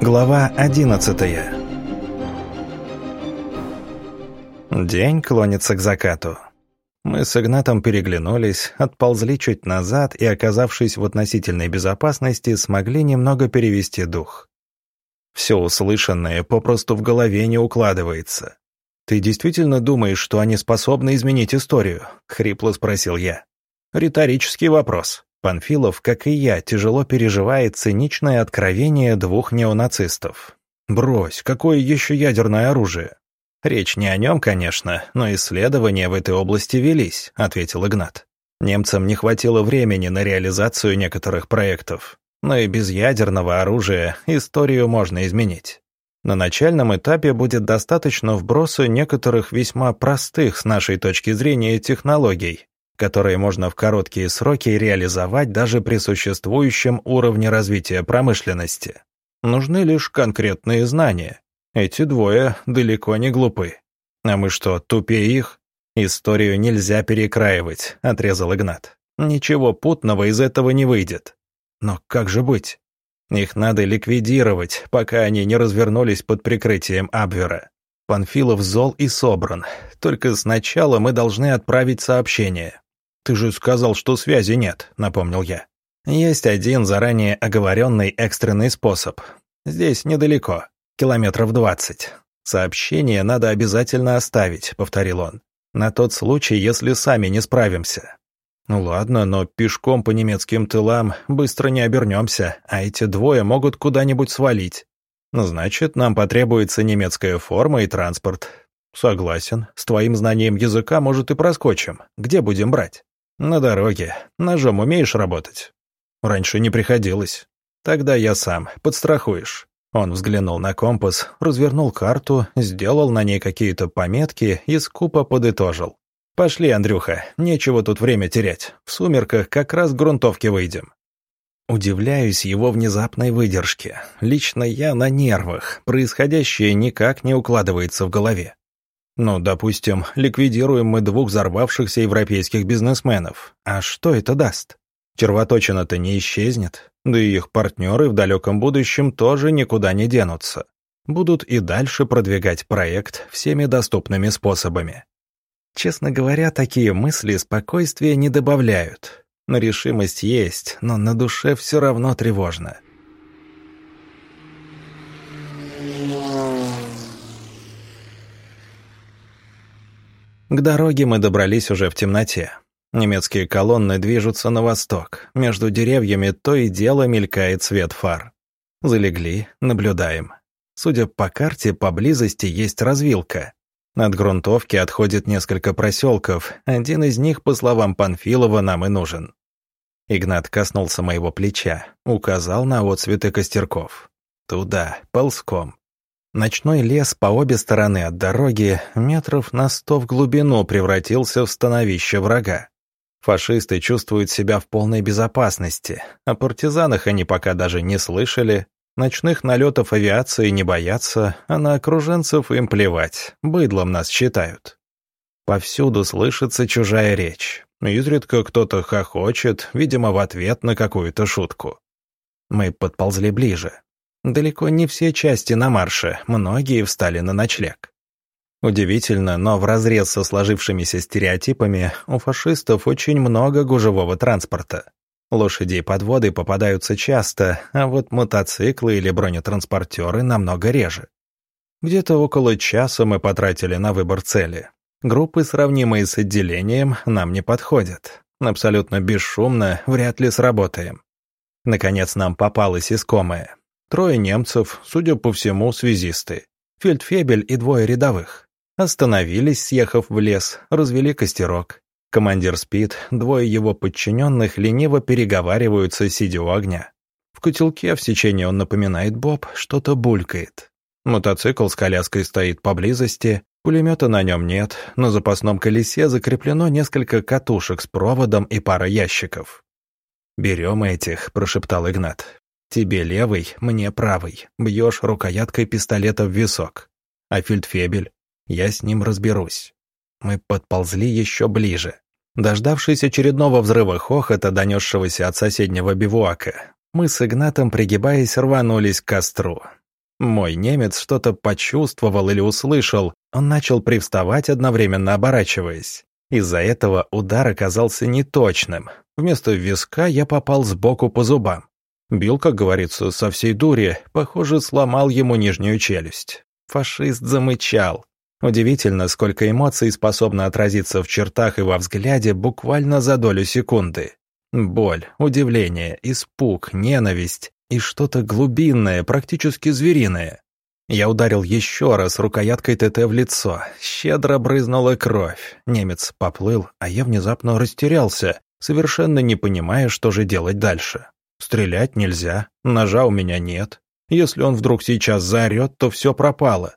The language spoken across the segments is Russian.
Глава 11 День клонится к закату. Мы с Игнатом переглянулись, отползли чуть назад и, оказавшись в относительной безопасности, смогли немного перевести дух. Все услышанное попросту в голове не укладывается. «Ты действительно думаешь, что они способны изменить историю?» — хрипло спросил я. Риторический вопрос. Панфилов, как и я, тяжело переживает циничное откровение двух неонацистов. Брось, какое еще ядерное оружие? Речь не о нем, конечно, но исследования в этой области велись, ответил Игнат. Немцам не хватило времени на реализацию некоторых проектов, но и без ядерного оружия историю можно изменить. На начальном этапе будет достаточно вброса некоторых весьма простых с нашей точки зрения технологий, которые можно в короткие сроки реализовать даже при существующем уровне развития промышленности. Нужны лишь конкретные знания. Эти двое далеко не глупы. А мы что, тупее их? Историю нельзя перекраивать, отрезал Игнат. Ничего путного из этого не выйдет. Но как же быть? Их надо ликвидировать, пока они не развернулись под прикрытием Абвера. Панфилов зол и собран. Только сначала мы должны отправить сообщение. «Ты же сказал, что связи нет», — напомнил я. «Есть один заранее оговоренный экстренный способ. Здесь недалеко, километров двадцать. Сообщение надо обязательно оставить», — повторил он. «На тот случай, если сами не справимся». «Ну ладно, но пешком по немецким тылам быстро не обернемся, а эти двое могут куда-нибудь свалить. Значит, нам потребуется немецкая форма и транспорт. Согласен, с твоим знанием языка, может, и проскочим. Где будем брать?» «На дороге. Ножом умеешь работать?» «Раньше не приходилось. Тогда я сам. Подстрахуешь». Он взглянул на компас, развернул карту, сделал на ней какие-то пометки и скупо подытожил. «Пошли, Андрюха, нечего тут время терять. В сумерках как раз к грунтовке выйдем». Удивляюсь его внезапной выдержке. Лично я на нервах, происходящее никак не укладывается в голове. Ну, допустим, ликвидируем мы двух взорвавшихся европейских бизнесменов. А что это даст? Червоточина-то не исчезнет, да и их партнеры в далеком будущем тоже никуда не денутся. Будут и дальше продвигать проект всеми доступными способами. Честно говоря, такие мысли спокойствия не добавляют. Но решимость есть, но на душе все равно тревожно. К дороге мы добрались уже в темноте. Немецкие колонны движутся на восток. Между деревьями то и дело мелькает свет фар. Залегли, наблюдаем. Судя по карте, поблизости есть развилка. От грунтовки отходит несколько проселков. Один из них, по словам Панфилова, нам и нужен. Игнат коснулся моего плеча, указал на отцветы костерков. Туда, ползком. Ночной лес по обе стороны от дороги метров на сто в глубину превратился в становище врага. Фашисты чувствуют себя в полной безопасности, о партизанах они пока даже не слышали, ночных налетов авиации не боятся, а на окруженцев им плевать, быдлом нас считают. Повсюду слышится чужая речь. Изредка кто-то хохочет, видимо, в ответ на какую-то шутку. Мы подползли ближе. Далеко не все части на марше, многие встали на ночлег. Удивительно, но вразрез со сложившимися стереотипами у фашистов очень много гужевого транспорта. Лошади и подводы попадаются часто, а вот мотоциклы или бронетранспортеры намного реже. Где-то около часа мы потратили на выбор цели. Группы, сравнимые с отделением, нам не подходят. Абсолютно бесшумно вряд ли сработаем. Наконец нам попалась искомая. Трое немцев, судя по всему, связисты. Фельдфебель и двое рядовых. Остановились, съехав в лес, развели костерок. Командир спит, двое его подчиненных лениво переговариваются, сидя у огня. В котелке в сечении он напоминает Боб, что-то булькает. Мотоцикл с коляской стоит поблизости, пулемета на нем нет, на запасном колесе закреплено несколько катушек с проводом и пара ящиков. «Берем этих», — прошептал Игнат. Тебе левый, мне правый. Бьешь рукояткой пистолета в висок. А фельдфебель? Я с ним разберусь. Мы подползли еще ближе. Дождавшись очередного взрыва хохота, донесшегося от соседнего бивуака, мы с Игнатом, пригибаясь, рванулись к костру. Мой немец что-то почувствовал или услышал. Он начал привставать, одновременно оборачиваясь. Из-за этого удар оказался неточным. Вместо виска я попал сбоку по зубам. Бил, как говорится, со всей дури, похоже, сломал ему нижнюю челюсть. Фашист замычал. Удивительно, сколько эмоций способно отразиться в чертах и во взгляде буквально за долю секунды. Боль, удивление, испуг, ненависть и что-то глубинное, практически звериное. Я ударил еще раз рукояткой ТТ в лицо. Щедро брызнула кровь. Немец поплыл, а я внезапно растерялся, совершенно не понимая, что же делать дальше. Стрелять нельзя, ножа у меня нет. Если он вдруг сейчас заорет, то все пропало.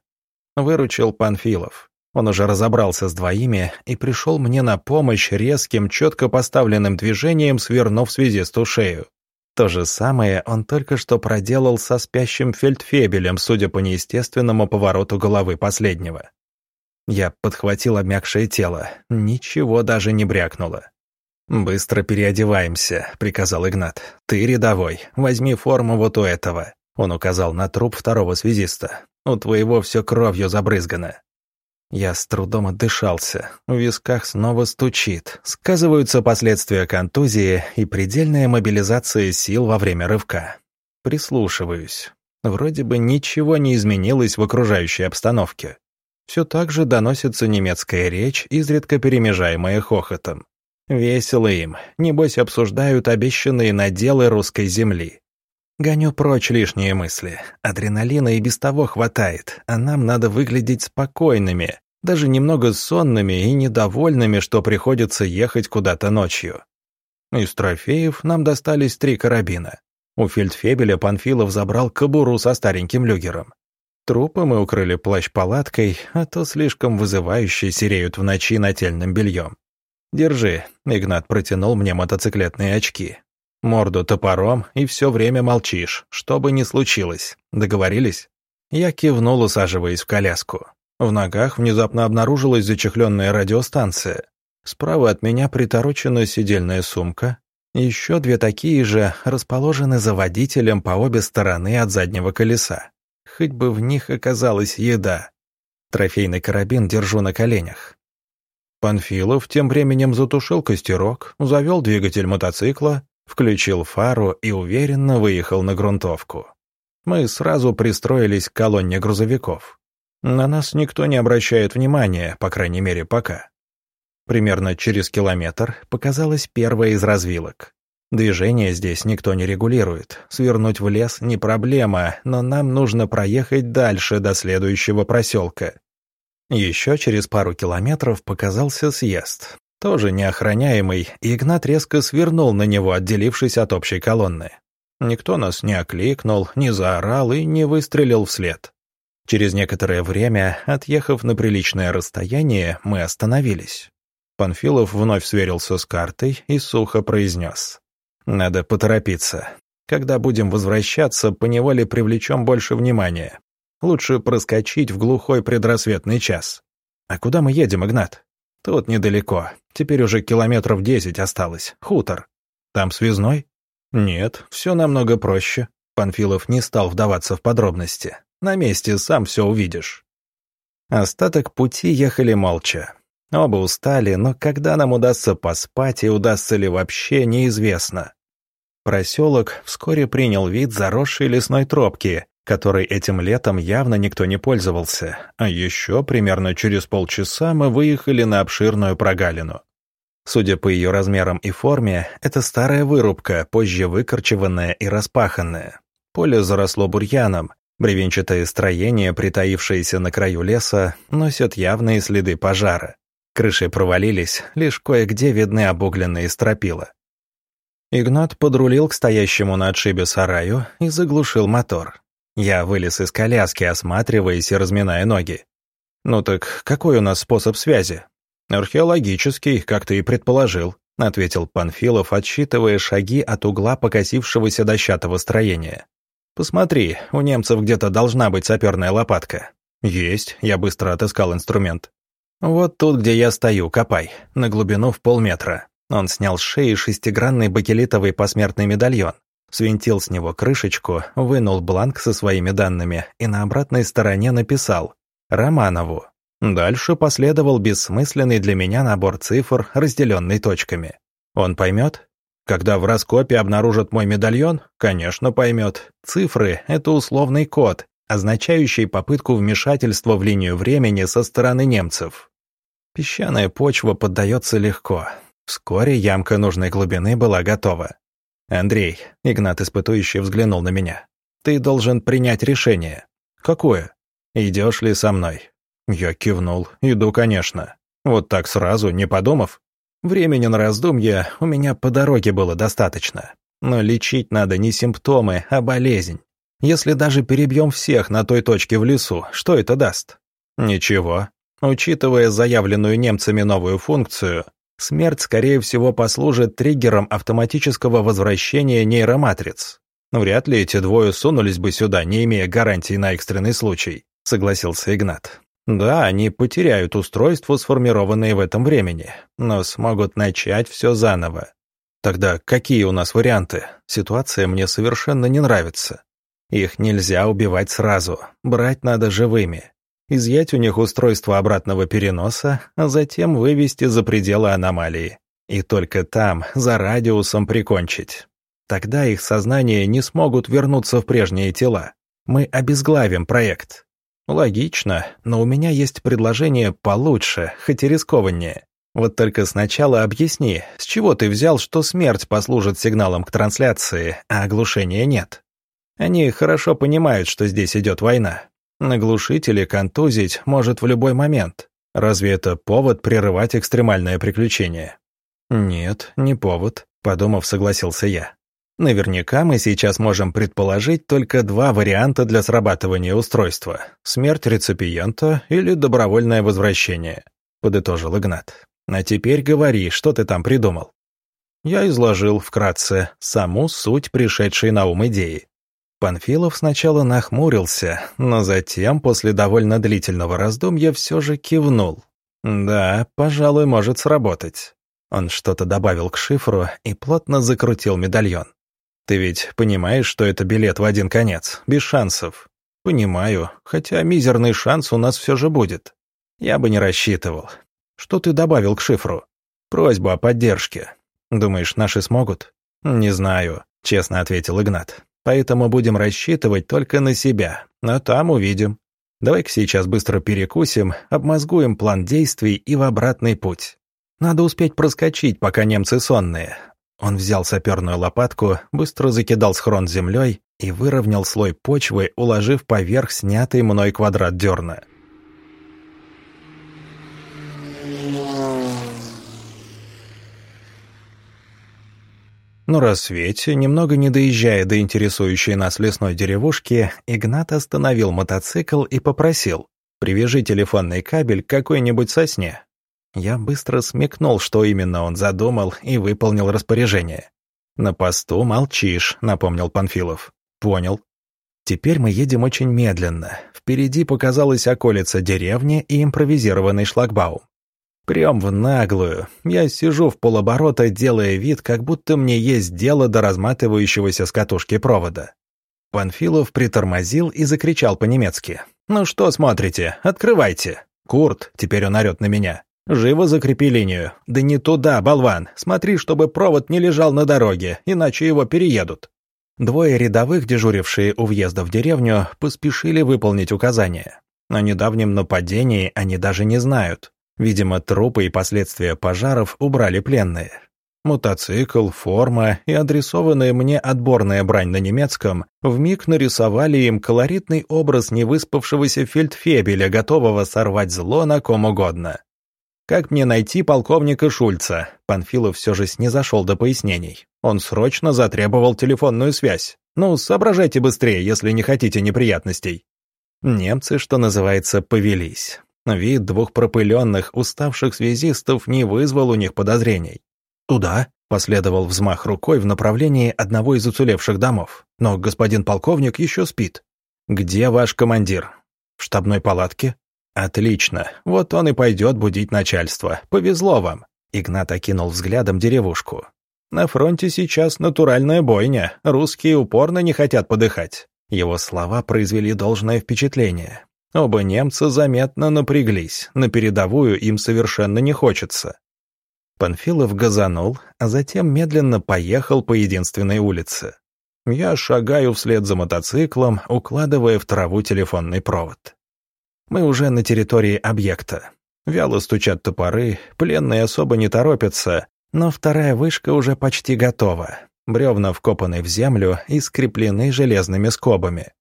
Выручил Панфилов. Он уже разобрался с двоими и пришел мне на помощь резким, четко поставленным движением, свернув связисту шею. То же самое он только что проделал со спящим фельдфебелем, судя по неестественному повороту головы последнего. Я подхватил обмякшее тело, ничего даже не брякнуло. «Быстро переодеваемся», — приказал Игнат. «Ты рядовой, возьми форму вот у этого». Он указал на труп второго связиста. «У твоего все кровью забрызгано». Я с трудом отдышался, в висках снова стучит. Сказываются последствия контузии и предельная мобилизация сил во время рывка. Прислушиваюсь. Вроде бы ничего не изменилось в окружающей обстановке. Все так же доносится немецкая речь, изредка перемежаемая хохотом. Весело им, небось обсуждают обещанные наделы русской земли. Гоню прочь лишние мысли. Адреналина и без того хватает, а нам надо выглядеть спокойными, даже немного сонными и недовольными, что приходится ехать куда-то ночью. Из трофеев нам достались три карабина. У фельдфебеля Панфилов забрал кобуру со стареньким люгером. Трупы мы укрыли плащ-палаткой, а то слишком вызывающе сереют в ночи нательным бельем. «Держи», — Игнат протянул мне мотоциклетные очки. «Морду топором и все время молчишь, что бы ни случилось. Договорились?» Я кивнул, усаживаясь в коляску. В ногах внезапно обнаружилась зачехленная радиостанция. Справа от меня приторочена сидельная сумка. Еще две такие же расположены за водителем по обе стороны от заднего колеса. Хоть бы в них оказалась еда. Трофейный карабин держу на коленях. Панфилов тем временем затушил костерок, завел двигатель мотоцикла, включил фару и уверенно выехал на грунтовку. Мы сразу пристроились к колонне грузовиков. На нас никто не обращает внимания, по крайней мере, пока. Примерно через километр показалась первая из развилок. Движение здесь никто не регулирует. Свернуть в лес не проблема, но нам нужно проехать дальше до следующего проселка. Еще через пару километров показался съезд. Тоже неохраняемый, Игнат резко свернул на него, отделившись от общей колонны. Никто нас не окликнул, не заорал и не выстрелил вслед. Через некоторое время, отъехав на приличное расстояние, мы остановились. Панфилов вновь сверился с картой и сухо произнес. «Надо поторопиться. Когда будем возвращаться, поневоле привлечем больше внимания. Лучше проскочить в глухой предрассветный час. А куда мы едем, Игнат? Тут недалеко. Теперь уже километров десять осталось. Хутор. Там связной? Нет, все намного проще. Панфилов не стал вдаваться в подробности. На месте сам все увидишь. Остаток пути ехали молча. Оба устали, но когда нам удастся поспать и удастся ли вообще, неизвестно. Проселок вскоре принял вид заросшей лесной тропки, которой этим летом явно никто не пользовался, а еще примерно через полчаса мы выехали на обширную прогалину. Судя по ее размерам и форме, это старая вырубка, позже выкорчеванная и распаханная. Поле заросло бурьяном, бревенчатые строения, притаившиеся на краю леса, носят явные следы пожара. Крыши провалились, лишь кое-где видны обугленные стропила. Игнат подрулил к стоящему на отшибе сараю и заглушил мотор. Я вылез из коляски, осматриваясь и разминая ноги. «Ну так какой у нас способ связи?» «Археологический, как ты и предположил», — ответил Панфилов, отсчитывая шаги от угла покосившегося дощатого строения. «Посмотри, у немцев где-то должна быть саперная лопатка». «Есть», — я быстро отыскал инструмент. «Вот тут, где я стою, копай, на глубину в полметра». Он снял с шеи шестигранный бакелитовый посмертный медальон, свинтил с него крышечку, вынул бланк со своими данными и на обратной стороне написал «Романову». Дальше последовал бессмысленный для меня набор цифр, разделенный точками. Он поймет? Когда в раскопе обнаружат мой медальон? Конечно, поймет. Цифры — это условный код, означающий попытку вмешательства в линию времени со стороны немцев. Песчаная почва поддается легко. Вскоре ямка нужной глубины была готова. «Андрей», — Игнат испытующе взглянул на меня, — «ты должен принять решение». «Какое?» «Идешь ли со мной?» Я кивнул. «Иду, конечно». Вот так сразу, не подумав. Времени на раздумья у меня по дороге было достаточно. Но лечить надо не симптомы, а болезнь. Если даже перебьем всех на той точке в лесу, что это даст? Ничего. Учитывая заявленную немцами новую функцию, смерть, скорее всего, послужит триггером автоматического возвращения нейроматриц. Вряд ли эти двое сунулись бы сюда, не имея гарантий на экстренный случай, согласился Игнат. Да, они потеряют устройство, сформированное в этом времени, но смогут начать все заново. Тогда какие у нас варианты? Ситуация мне совершенно не нравится. Их нельзя убивать сразу, брать надо живыми. Изъять у них устройство обратного переноса, а затем вывести за пределы аномалии. И только там, за радиусом, прикончить. Тогда их сознание не смогут вернуться в прежние тела. Мы обезглавим проект. Логично, но у меня есть предложение получше, хоть и рискованнее. Вот только сначала объясни, с чего ты взял, что смерть послужит сигналом к трансляции, а оглушения нет? Они хорошо понимают, что здесь идет война. Наглушить или контузить может в любой момент. Разве это повод прерывать экстремальное приключение? Нет, не повод, подумав, согласился я. Наверняка мы сейчас можем предположить только два варианта для срабатывания устройства. Смерть реципиента или добровольное возвращение, подытожил Игнат. А теперь говори, что ты там придумал. Я изложил вкратце саму суть пришедшей на ум идеи. Панфилов сначала нахмурился, но затем, после довольно длительного раздумья, все же кивнул. «Да, пожалуй, может сработать». Он что-то добавил к шифру и плотно закрутил медальон. «Ты ведь понимаешь, что это билет в один конец, без шансов?» «Понимаю, хотя мизерный шанс у нас все же будет. Я бы не рассчитывал. Что ты добавил к шифру?» «Просьбу о поддержке. Думаешь, наши смогут?» «Не знаю», — честно ответил Игнат. Поэтому будем рассчитывать только на себя, а там увидим. Давай-ка сейчас быстро перекусим, обмозгуем план действий и в обратный путь. Надо успеть проскочить, пока немцы сонные. Он взял саперную лопатку, быстро закидал схрон землей и выровнял слой почвы, уложив поверх снятый мной квадрат дерна. На рассвете, немного не доезжая до интересующей нас лесной деревушки, Игнат остановил мотоцикл и попросил «Привяжи телефонный кабель к какой-нибудь сосне». Я быстро смекнул, что именно он задумал, и выполнил распоряжение. «На посту молчишь», — напомнил Панфилов. «Понял». Теперь мы едем очень медленно. Впереди показалась околица деревни и импровизированный шлагбаум. Прям в наглую. Я сижу в полоборота, делая вид, как будто мне есть дело до разматывающегося с катушки провода. Панфилов притормозил и закричал по-немецки. «Ну что смотрите? Открывайте!» «Курт!» — теперь он орет на меня. «Живо закрепи линию!» «Да не туда, болван! Смотри, чтобы провод не лежал на дороге, иначе его переедут!» Двое рядовых, дежурившие у въезда в деревню, поспешили выполнить указания. О недавнем нападении они даже не знают. Видимо, трупы и последствия пожаров убрали пленные. Мотоцикл, форма и адресованная мне отборная брань на немецком вмиг нарисовали им колоритный образ невыспавшегося фельдфебеля, готового сорвать зло на ком угодно. «Как мне найти полковника Шульца?» Панфилов все же снизошел до пояснений. Он срочно затребовал телефонную связь. «Ну, соображайте быстрее, если не хотите неприятностей». Немцы, что называется, повелись. Вид двух пропыленных, уставших связистов не вызвал у них подозрений. «Туда?» — последовал взмах рукой в направлении одного из уцелевших домов. «Но господин полковник еще спит». «Где ваш командир?» «В штабной палатке?» «Отлично. Вот он и пойдет будить начальство. Повезло вам». Игнат окинул взглядом деревушку. На фронте сейчас натуральная бойня, русские упорно не хотят подыхать». Его слова произвели должное впечатление. Оба немца заметно напряглись, на передовую им совершенно не хочется. Панфилов газанул, а затем медленно поехал по единственной улице. Я шагаю вслед за мотоциклом, укладывая в траву телефонный провод. Мы уже на территории объекта. Вяло стучат топоры, пленные особо не торопятся, но вторая вышка уже почти готова. Бревна вкопаны в землю и скреплены железными скобами.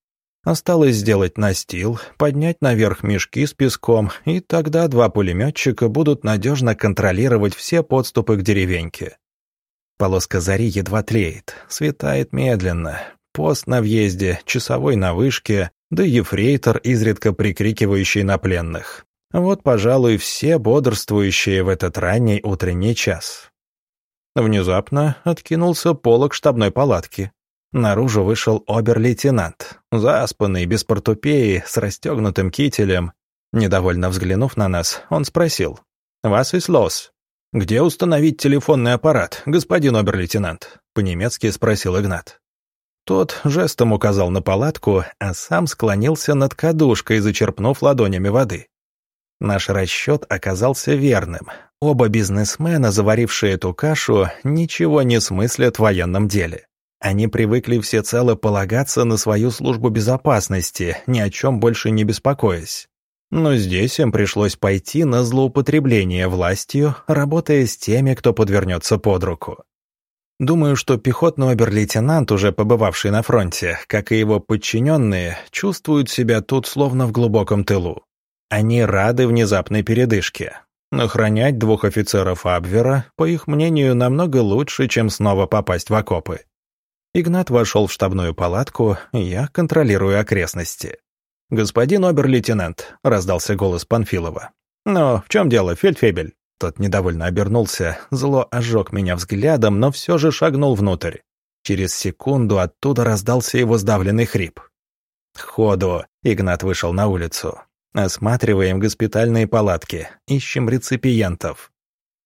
Осталось сделать настил, поднять наверх мешки с песком, и тогда два пулеметчика будут надежно контролировать все подступы к деревеньке. Полоска зари едва тлеет, светает медленно. Пост на въезде, часовой на вышке, да ефрейтор, изредка прикрикивающий на пленных. Вот, пожалуй, все бодрствующие в этот ранний утренний час. Внезапно откинулся полог штабной палатки. Наружу вышел обер-лейтенант, заспанный, без портупеи, с расстегнутым кителем. Недовольно взглянув на нас, он спросил. «Вас и лос?» «Где установить телефонный аппарат, господин обер-лейтенант?» По-немецки спросил Игнат. Тот жестом указал на палатку, а сам склонился над кадушкой, зачерпнув ладонями воды. Наш расчет оказался верным. Оба бизнесмена, заварившие эту кашу, ничего не смыслят в военном деле. Они привыкли всецело полагаться на свою службу безопасности, ни о чем больше не беспокоясь. Но здесь им пришлось пойти на злоупотребление властью, работая с теми, кто подвернется под руку. Думаю, что пехотный обер-лейтенант, уже побывавший на фронте, как и его подчиненные, чувствуют себя тут словно в глубоком тылу. Они рады внезапной передышке. Охранять двух офицеров Абвера, по их мнению, намного лучше, чем снова попасть в окопы. Игнат вошел в штабную палатку, я контролирую окрестности. «Господин обер-лейтенант», — раздался голос Панфилова. «Но в чем дело, фельдфебель?» Тот недовольно обернулся, зло ожег меня взглядом, но все же шагнул внутрь. Через секунду оттуда раздался его сдавленный хрип. «Ходу!» — Игнат вышел на улицу. Осматриваем госпитальные палатки, ищем реципиентов.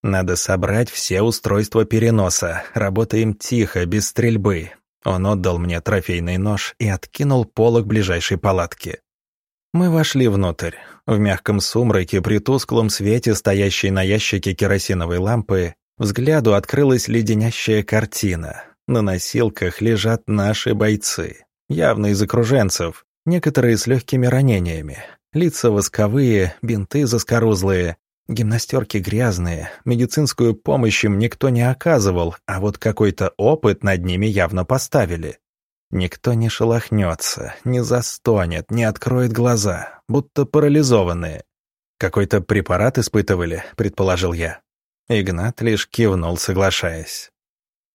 Надо собрать все устройства переноса, работаем тихо, без стрельбы. Он отдал мне трофейный нож и откинул полок ближайшей палатки. Мы вошли внутрь. В мягком сумраке, при тусклом свете, стоящей на ящике керосиновой лампы, взгляду открылась леденящая картина. На носилках лежат наши бойцы, явно из окруженцев, некоторые с легкими ранениями, Лица восковые, бинты заскорузлые, гимнастерки грязные, медицинскую помощь им никто не оказывал, а вот какой-то опыт над ними явно поставили. Никто не шелохнется, не застонет, не откроет глаза, будто парализованные. «Какой-то препарат испытывали», — предположил я. Игнат лишь кивнул, соглашаясь.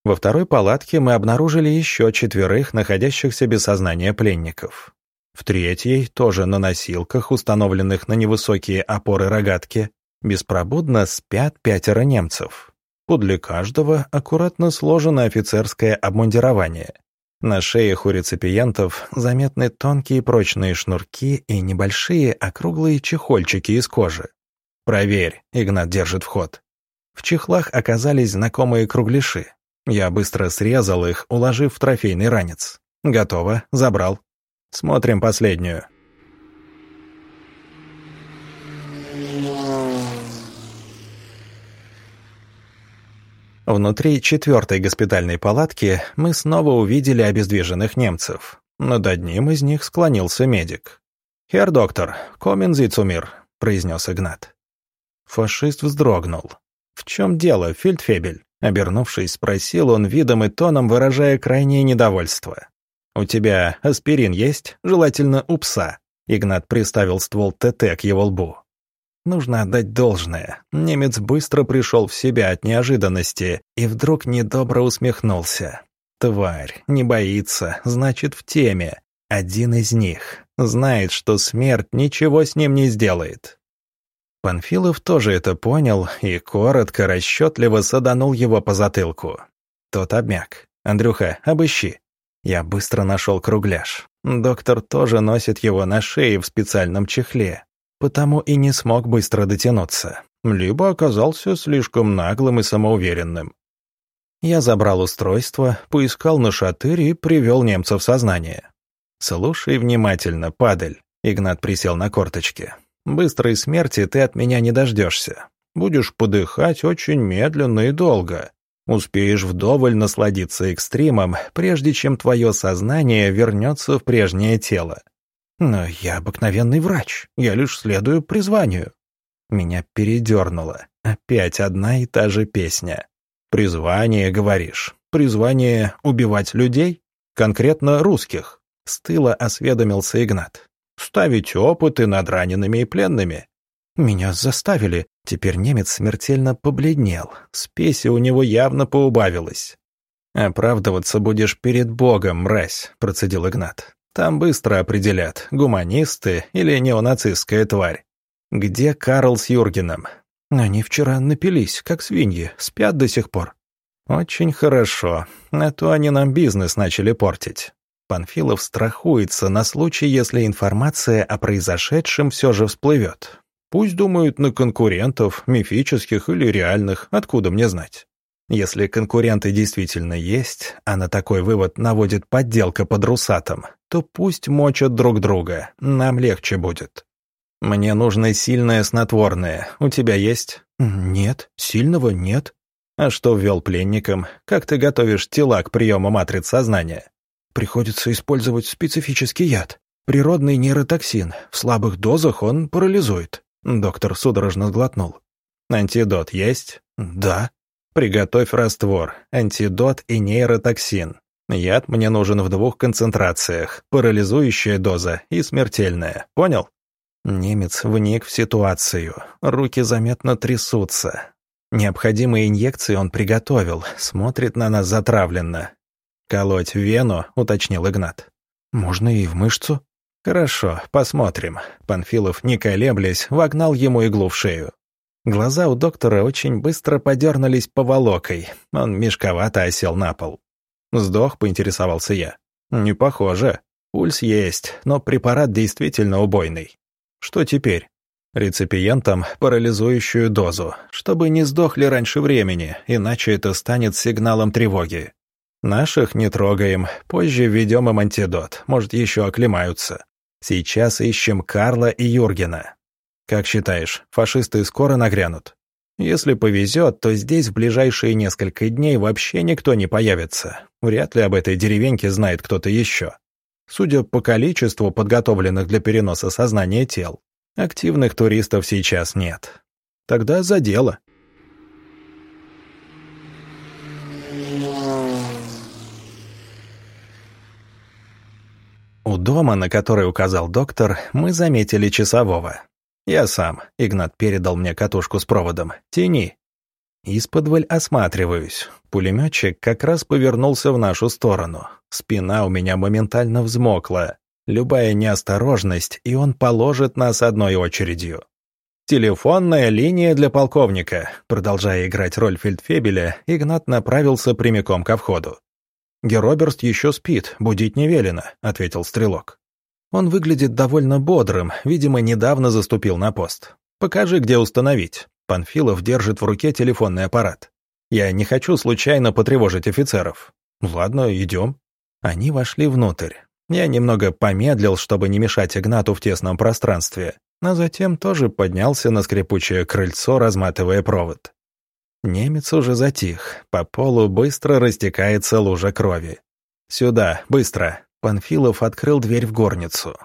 Во второй палатке мы обнаружили еще четверых находящихся без сознания пленников. В третьей, тоже на носилках, установленных на невысокие опоры рогатки, беспробудно спят пятеро немцев. Подле каждого аккуратно сложено офицерское обмундирование. На шеях у реципиентов заметны тонкие прочные шнурки и небольшие округлые чехольчики из кожи. «Проверь», — Игнат держит вход. В чехлах оказались знакомые кругляши. Я быстро срезал их, уложив в трофейный ранец. «Готово, забрал». Смотрим последнюю. Внутри четвертой госпитальной палатки мы снова увидели обездвиженных немцев. Над одним из них склонился медик. «Хер доктор, комен зицумир», — произнес Игнат. Фашист вздрогнул. «В чем дело, фельдфебель?» Обернувшись, спросил он видом и тоном, выражая крайнее недовольство. «У тебя аспирин есть? Желательно у пса». Игнат приставил ствол ТТ к его лбу. Нужно отдать должное. Немец быстро пришел в себя от неожиданности и вдруг недобро усмехнулся. Тварь, не боится, значит, в теме. Один из них. Знает, что смерть ничего с ним не сделает. Панфилов тоже это понял и коротко, расчетливо саданул его по затылку. Тот обмяк. «Андрюха, обыщи». Я быстро нашел кругляш. Доктор тоже носит его на шее в специальном чехле, потому и не смог быстро дотянуться. Либо оказался слишком наглым и самоуверенным. Я забрал устройство, поискал на шатырь и привел немца в сознание. «Слушай внимательно, падаль», — Игнат присел на корточки. «Быстрой смерти ты от меня не дождешься. Будешь подыхать очень медленно и долго. Успеешь вдоволь насладиться экстримом, прежде чем твое сознание вернется в прежнее тело. Но я обыкновенный врач, я лишь следую призванию. Меня передернуло. Опять одна и та же песня. «Призвание, говоришь? Призвание убивать людей? Конкретно русских?» С тыла осведомился Игнат. «Ставить опыты над ранеными и пленными?» «Меня заставили». Теперь немец смертельно побледнел. Спеси у него явно поубавилось. «Оправдываться будешь перед Богом, мразь», — процедил Игнат. «Там быстро определят, гуманисты или неонацистская тварь. Где Карл с Юргеном? Они вчера напились, как свиньи, спят до сих пор. Очень хорошо, а то они нам бизнес начали портить. Панфилов страхуется на случай, если информация о произошедшем все же всплывет. Пусть думают на конкурентов, мифических или реальных, откуда мне знать. Если конкуренты действительно есть, а на такой вывод наводит подделка под русатом, то пусть мочат друг друга, нам легче будет. «Мне нужно сильное снотворное. У тебя есть?» «Нет, сильного нет». «А что ввел пленникам? Как ты готовишь тела к приему матриц сознания?» «Приходится использовать специфический яд. Природный нейротоксин. В слабых дозах он парализует». Доктор судорожно сглотнул. «Антидот есть?» «Да». «Приготовь раствор. Антидот и нейротоксин. Яд мне нужен в двух концентрациях. Парализующая доза и смертельная. Понял?» Немец вник в ситуацию. Руки заметно трясутся. Необходимые инъекции он приготовил, смотрит на нас затравленно. «Колоть вену», — уточнил Игнат. «Можно и в мышцу?» «Хорошо, посмотрим». Панфилов, не колеблясь, вогнал ему иглу в шею. Глаза у доктора очень быстро подернулись поволокой. Он мешковато осел на пол. «Сдох?» — поинтересовался я. «Не похоже. Пульс есть, но препарат действительно убойный. Что теперь? Реципиентам парализующую дозу, чтобы не сдохли раньше времени, иначе это станет сигналом тревоги. Наших не трогаем, позже введем им антидот, может, еще оклемаются. Сейчас ищем Карла и Юргена. Как считаешь, фашисты скоро нагрянут? Если повезет, то здесь в ближайшие несколько дней вообще никто не появится. Вряд ли об этой деревеньке знает кто-то еще. Судя по количеству подготовленных для переноса сознания тел, активных туристов сейчас нет. Тогда за дело. У дома, на который указал доктор, мы заметили часового. Я сам, Игнат передал мне катушку с проводом. Тяни. Исподволь осматриваюсь. Пулеметчик как раз повернулся в нашу сторону. Спина у меня моментально взмокла. Любая неосторожность, и он положит нас одной очередью. «Телефонная линия для полковника», продолжая играть роль фельдфебеля, Игнат направился прямиком ко входу. «Героберст еще спит, будить не велено», — ответил стрелок. Он выглядит довольно бодрым, видимо, недавно заступил на пост. «Покажи, где установить». Панфилов держит в руке телефонный аппарат. «Я не хочу случайно потревожить офицеров». «Ладно, идем». Они вошли внутрь. Я немного помедлил, чтобы не мешать Игнату в тесном пространстве, а затем тоже поднялся на скрипучее крыльцо, разматывая провод. Немец уже затих, по полу быстро растекается лужа крови. «Сюда, быстро!» Панфилов открыл дверь в горницу.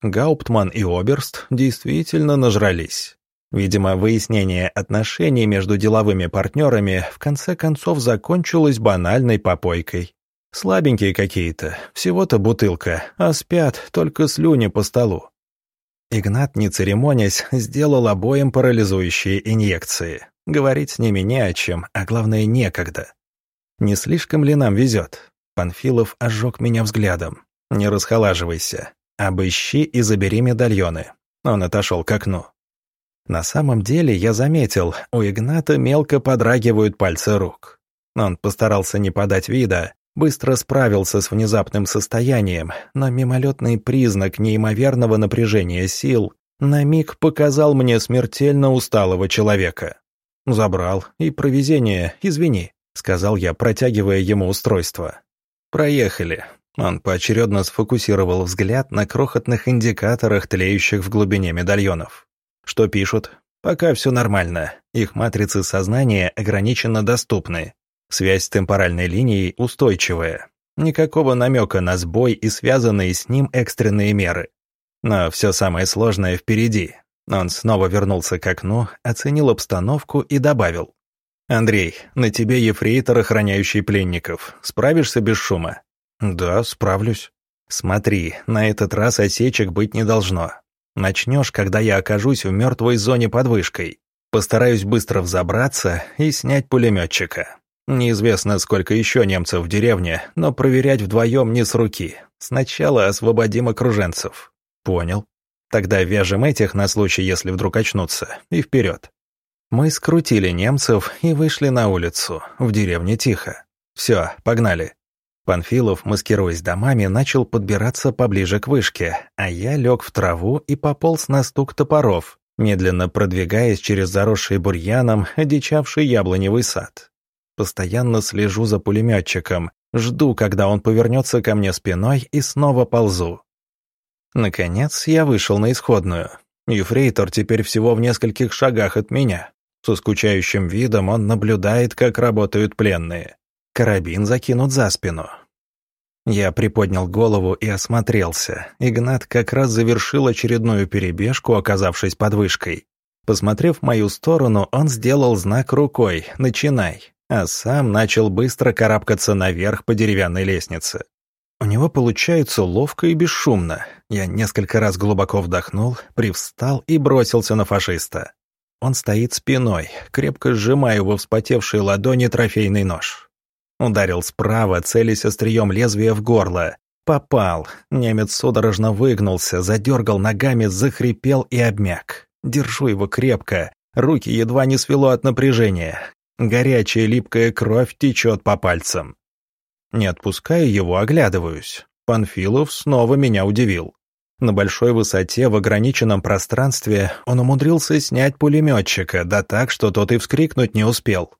Гауптман и Оберст действительно нажрались. Видимо, выяснение отношений между деловыми партнерами в конце концов закончилось банальной попойкой. Слабенькие какие-то, всего-то бутылка, а спят только слюни по столу. Игнат, не церемонясь, сделал обоим парализующие инъекции. Говорить с ними не о чем, а главное, некогда. Не слишком ли нам везет? Панфилов ожег меня взглядом. Не расхолаживайся. Обыщи и забери медальоны. Он отошел к окну. На самом деле, я заметил, у Игната мелко подрагивают пальцы рук. Он постарался не подать вида, быстро справился с внезапным состоянием, но мимолетный признак неимоверного напряжения сил на миг показал мне смертельно усталого человека. Забрал, и провезение, извини. сказал я, протягивая ему устройство. «Проехали». Он поочередно сфокусировал взгляд на крохотных индикаторах, тлеющих в глубине медальонов. «Что пишут?» «Пока все нормально. Их матрицы сознания ограниченно доступны. Связь с темпоральной линией устойчивая. Никакого намека на сбой и связанные с ним экстренные меры. Но все самое сложное впереди. Он снова вернулся к окну, оценил обстановку и добавил. «Андрей, на тебе ефрейтор, охраняющий пленников. Справишься без шума?» «Да, справлюсь». «Смотри, на этот раз осечек быть не должно. Начнешь, когда я окажусь в мертвой зоне под вышкой. Постараюсь быстро взобраться и снять пулеметчика. Неизвестно, сколько еще немцев в деревне, но проверять вдвоем не с руки. Сначала освободим окруженцев». «Понял. Тогда вяжем этих на случай, если вдруг очнутся, и вперед». Мы скрутили немцев и вышли на улицу. В деревне тихо. Все, погнали. Панфилов, маскируясь домами, начал подбираться поближе к вышке, а я лег в траву и пополз на стук топоров, медленно продвигаясь через заросший бурьяном одичавший яблоневый сад. Постоянно слежу за пулеметчиком, жду, когда он повернется ко мне спиной и снова ползу. Наконец, я вышел на исходную. Ефрейтор теперь всего в нескольких шагах от меня. Со скучающим видом он наблюдает, как работают пленные. Карабин закинут за спину. Я приподнял голову и осмотрелся. Игнат как раз завершил очередную перебежку, оказавшись под вышкой. Посмотрев в мою сторону, он сделал знак рукой «Начинай», а сам начал быстро карабкаться наверх по деревянной лестнице. У него получается ловко и бесшумно. Я несколько раз глубоко вдохнул, привстал и бросился на фашиста. Он стоит спиной, крепко сжимая во вспотевшей ладони трофейный нож. Ударил справа, целясь острием лезвия в горло. Попал. Немец судорожно выгнулся, задергал ногами, захрипел и обмяк. Держу его крепко. Руки едва не свело от напряжения. Горячая липкая кровь течет по пальцам. Не отпуская его, оглядываюсь. Панфилов снова меня удивил. На большой высоте в ограниченном пространстве он умудрился снять пулеметчика, да так, что тот и вскрикнуть не успел.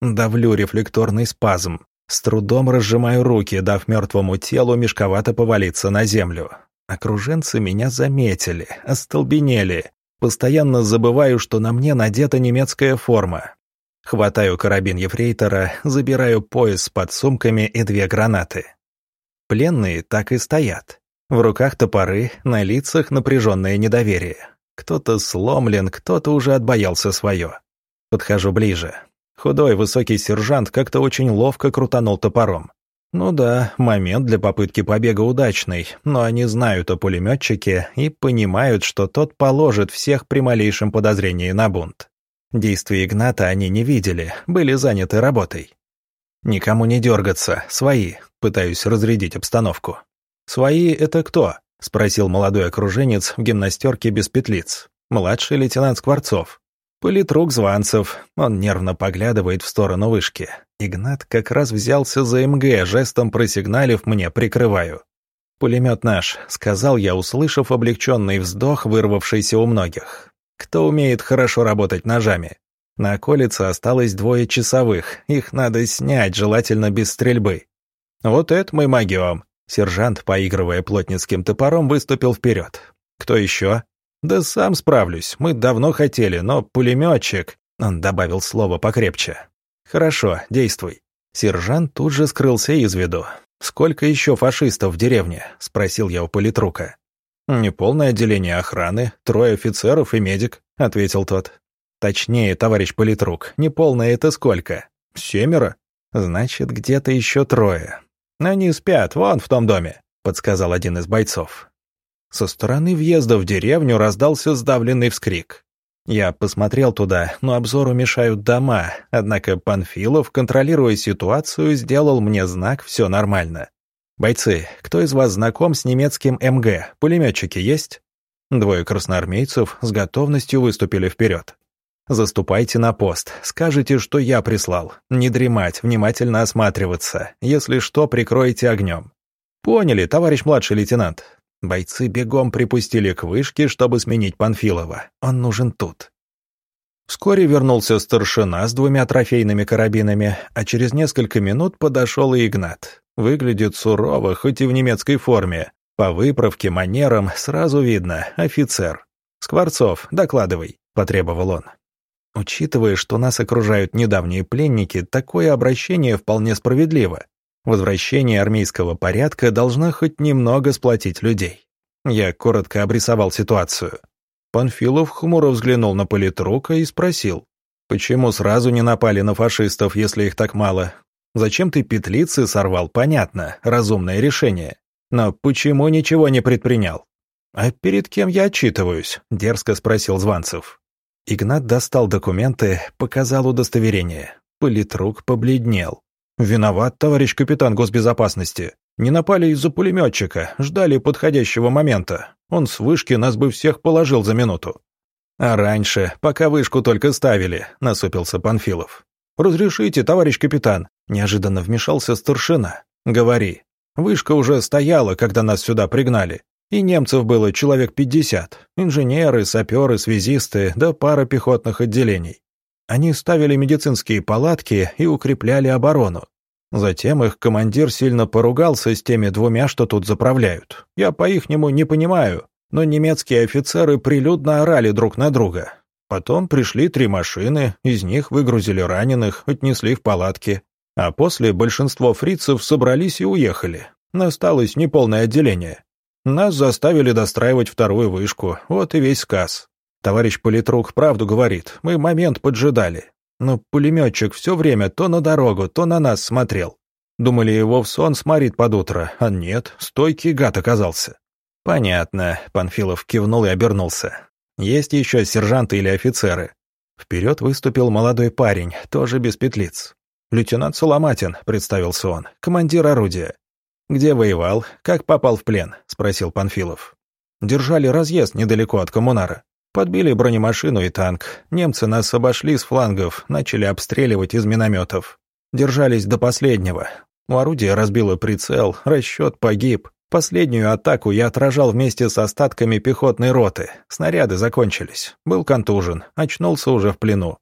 Давлю рефлекторный спазм. С трудом разжимаю руки, дав мертвому телу мешковато повалиться на землю. Окруженцы меня заметили, остолбенели. Постоянно забываю, что на мне надета немецкая форма. Хватаю карабин ефрейтора, забираю пояс с подсумками и две гранаты. Пленные так и стоят. В руках топоры, на лицах напряженное недоверие. Кто-то сломлен, кто-то уже отбоялся свое. Подхожу ближе. Худой высокий сержант как-то очень ловко крутанул топором. Ну да, момент для попытки побега удачный, но они знают о пулеметчике и понимают, что тот положит всех при малейшем подозрении на бунт. Действия Игната они не видели, были заняты работой. Никому не дергаться, свои, пытаюсь разрядить обстановку. «Свои — это кто?» — спросил молодой окруженец в гимнастерке без петлиц. «Младший лейтенант Скворцов». Политрук Званцев. Он нервно поглядывает в сторону вышки. Игнат как раз взялся за МГ, жестом просигналив мне «прикрываю». «Пулемет наш», — сказал я, услышав облегченный вздох, вырвавшийся у многих. «Кто умеет хорошо работать ножами?» На околице осталось двое часовых, их надо снять, желательно без стрельбы. «Вот это мы могем», Сержант, поигрывая плотницким топором, выступил вперед. «Кто еще?» «Да сам справлюсь. Мы давно хотели, но пулеметчик...» Он добавил слово покрепче. «Хорошо, действуй». Сержант тут же скрылся из виду. «Сколько еще фашистов в деревне?» — спросил я у политрука. «Неполное отделение охраны, трое офицеров и медик», — ответил тот. «Точнее, товарищ политрук, неполное это сколько? Семеро? Значит, где-то еще трое. «Они спят, вон в том доме», — подсказал один из бойцов. Со стороны въезда в деревню раздался сдавленный вскрик. Я посмотрел туда, но обзору мешают дома, однако Панфилов, контролируя ситуацию, сделал мне знак «все нормально». «Бойцы, кто из вас знаком с немецким МГ? Пулеметчики есть?» Двое красноармейцев с готовностью выступили вперед. Заступайте на пост, скажите, что я прислал. Не дремать, внимательно осматриваться. Если что, прикройте огнем. Поняли, товарищ младший лейтенант. Бойцы бегом припустили к вышке, чтобы сменить Панфилова. Он нужен тут. Вскоре вернулся старшина с двумя трофейными карабинами, а через несколько минут подошел и Игнат. Выглядит сурово, хоть и в немецкой форме. По выправке, манерам сразу видно – офицер. «Скворцов, докладывай», – потребовал он. Учитывая, что нас окружают недавние пленники, такое обращение вполне справедливо. Возвращение армейского порядка должно хоть немного сплотить людей. Я коротко обрисовал ситуацию. Панфилов хмуро взглянул на политрука и спросил, «Почему сразу не напали на фашистов, если их так мало? Зачем ты петлицы сорвал, понятно, разумное решение. Но почему ничего не предпринял?» «А перед кем я отчитываюсь?» — дерзко спросил Званцев. Игнат достал документы, показал удостоверение. Политрук побледнел. «Виноват, товарищ капитан госбезопасности. Не напали из-за пулеметчика, ждали подходящего момента. Он с вышки нас бы всех положил за минуту». «А раньше, пока вышку только ставили», — насупился Панфилов. «Разрешите, товарищ капитан», — неожиданно вмешался старшина. «Говори. Вышка уже стояла, когда нас сюда пригнали. И немцев было человек пятьдесят. Инженеры, саперы, связисты, да пара пехотных отделений. Они ставили медицинские палатки и укрепляли оборону. Затем их командир сильно поругался с теми двумя, что тут заправляют. Я по-ихнему не понимаю, но немецкие офицеры прилюдно орали друг на друга. Потом пришли три машины, из них выгрузили раненых, отнесли в палатки. А после большинство фрицев собрались и уехали. Осталось неполное отделение. Нас заставили достраивать вторую вышку, вот и весь сказ. Товарищ политрук правду говорит, мы момент поджидали. Но пулеметчик все время то на дорогу, то на нас смотрел. Думали, его в сон сморит под утро, а нет, стойкий гад оказался. «Понятно», — Панфилов кивнул и обернулся. «Есть еще сержанты или офицеры?» Вперед выступил молодой парень, тоже без петлиц. «Лейтенант Соломатин», — представился он, — «командир орудия». «Где воевал? Как попал в плен?» — спросил Панфилов. «Держали разъезд недалеко от коммунара. Подбили бронемашину и танк. Немцы нас обошли с флангов, начали обстреливать из минометов. Держались до последнего. У орудия разбило прицел, расчет погиб. Последнюю атаку я отражал вместе с остатками пехотной роты. Снаряды закончились. Был контужен, очнулся уже в плену.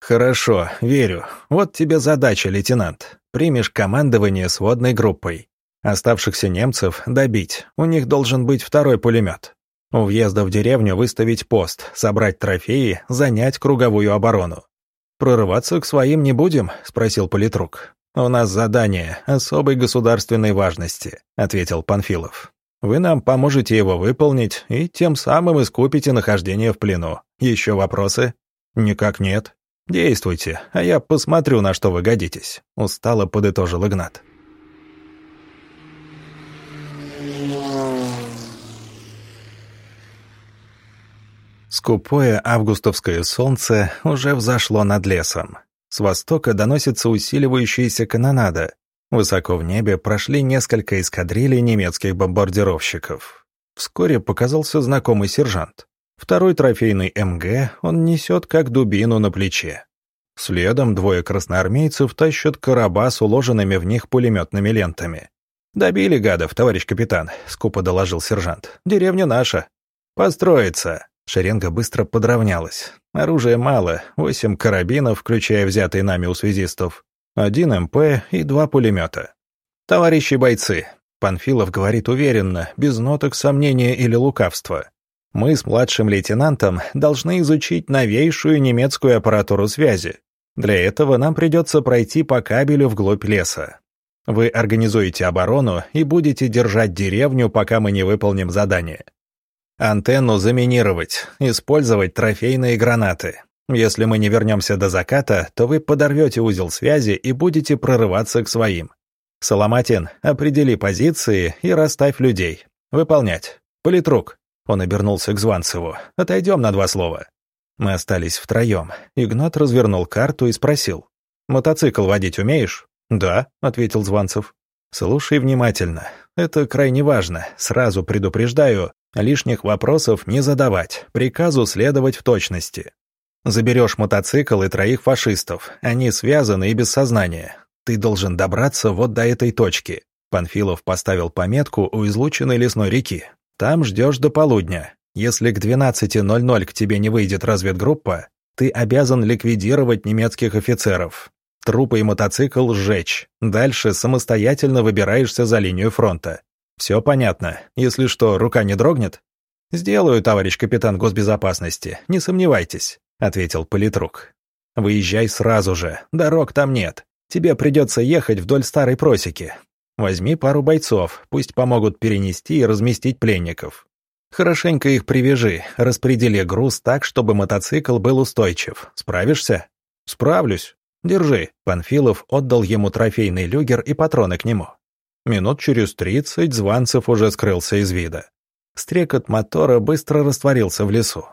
«Хорошо, верю. Вот тебе задача, лейтенант. Примешь командование сводной группой. Оставшихся немцев добить. У них должен быть второй пулемет. У въезда в деревню выставить пост, собрать трофеи, занять круговую оборону. «Прорываться к своим не будем?» — спросил политрук. «У нас задание особой государственной важности», — ответил Панфилов. «Вы нам поможете его выполнить и тем самым искупите нахождение в плену. Еще вопросы?» «Никак нет». «Действуйте, а я посмотрю, на что вы годитесь», — устало подытожил Игнат. Скупое августовское солнце уже взошло над лесом. С востока доносится усиливающаяся канонада. Высоко в небе прошли несколько эскадрилей немецких бомбардировщиков. Вскоре показался знакомый сержант. Второй трофейный МГ он несет как дубину на плече. Следом двое красноармейцев тащат короба с уложенными в них пулеметными лентами. «Добили гадов, товарищ капитан», — скупо доложил сержант. «Деревня наша». «Построиться», Шеренга быстро подровнялась. Оружия мало, восемь карабинов, включая взятые нами у связистов, один МП и два пулемета. «Товарищи бойцы», — Панфилов говорит уверенно, без ноток сомнения или лукавства. «Мы с младшим лейтенантом должны изучить новейшую немецкую аппаратуру связи. Для этого нам придется пройти по кабелю вглубь леса. Вы организуете оборону и будете держать деревню, пока мы не выполним задание. Антенну заминировать, использовать трофейные гранаты. Если мы не вернемся до заката, то вы подорвете узел связи и будете прорываться к своим. Соломатин, определи позиции и расставь людей. Выполнять. Политрук. Он обернулся к Званцеву. Отойдем на два слова. Мы остались втроем. Игнат развернул карту и спросил. «Мотоцикл водить умеешь?» «Да», — ответил Званцев. «Слушай внимательно. Это крайне важно. Сразу предупреждаю, Лишних вопросов не задавать, приказу следовать в точности. Заберешь мотоцикл и троих фашистов, они связаны и без сознания. Ты должен добраться вот до этой точки. Панфилов поставил пометку у излученной лесной реки. Там ждешь до полудня. Если к 12.00 к тебе не выйдет разведгруппа, Ты обязан ликвидировать немецких офицеров. Трупы и мотоцикл сжечь. Дальше самостоятельно выбираешься за линию фронта. Все понятно. Если что, рука не дрогнет? «Сделаю, товарищ капитан госбезопасности, не сомневайтесь», — ответил политрук. «Выезжай сразу же, дорог там нет. Тебе придется ехать вдоль старой просеки. Возьми пару бойцов, пусть помогут перенести и разместить пленников. Хорошенько их привяжи, распредели груз так, чтобы мотоцикл был устойчив. Справишься? Справлюсь. Держи. Панфилов отдал ему трофейный люгер и патроны к нему. Минут через тридцать Званцев уже скрылся из вида. Стрекот мотора быстро растворился в лесу.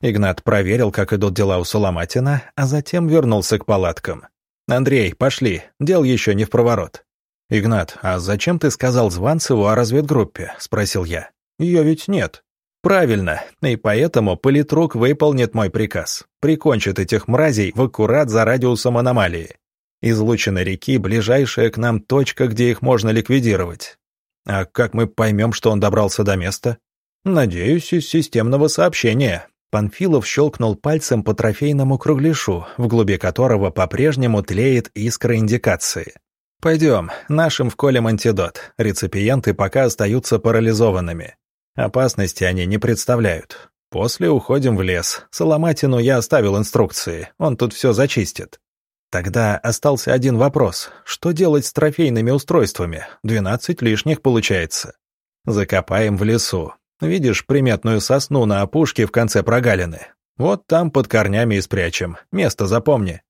Игнат проверил, как идут дела у Соломатина, а затем вернулся к палаткам. «Андрей, пошли, дел еще не в проворот». «Игнат, а зачем ты сказал Званцеву о разведгруппе?» — спросил я. Ее ведь нет. Правильно, и поэтому политрук выполнит мой приказ. Прикончит этих мразей в аккурат за радиусом аномалии. Излучина реки — ближайшая к нам точка, где их можно ликвидировать. А как мы поймем, что он добрался до места? Надеюсь, из системного сообщения. Панфилов щелкнул пальцем по трофейному кругляшу, в глубе которого по-прежнему тлеет искра индикации. «Пойдем, нашим вколем антидот. Реципиенты пока остаются парализованными. Опасности они не представляют. После уходим в лес. Соломатину я оставил инструкции, он тут все зачистит. Тогда остался один вопрос. Что делать с трофейными устройствами? Двенадцать лишних получается. Закопаем в лесу. Видишь приметную сосну на опушке в конце прогалины? Вот там под корнями и спрячем. Место запомни.